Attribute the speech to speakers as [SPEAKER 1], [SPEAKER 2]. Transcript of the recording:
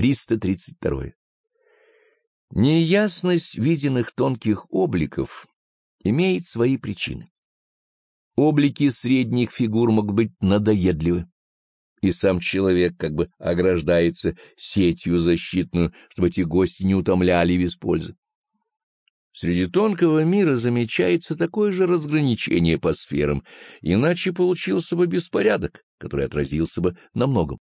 [SPEAKER 1] 332. Неясность виденных тонких обликов имеет свои причины. Облики средних фигур могут быть надоедливы, и сам человек как бы ограждается сетью защитную, чтобы эти гости не утомляли без пользы. Среди тонкого мира замечается такое же разграничение по сферам, иначе получился бы беспорядок, который отразился бы на многом.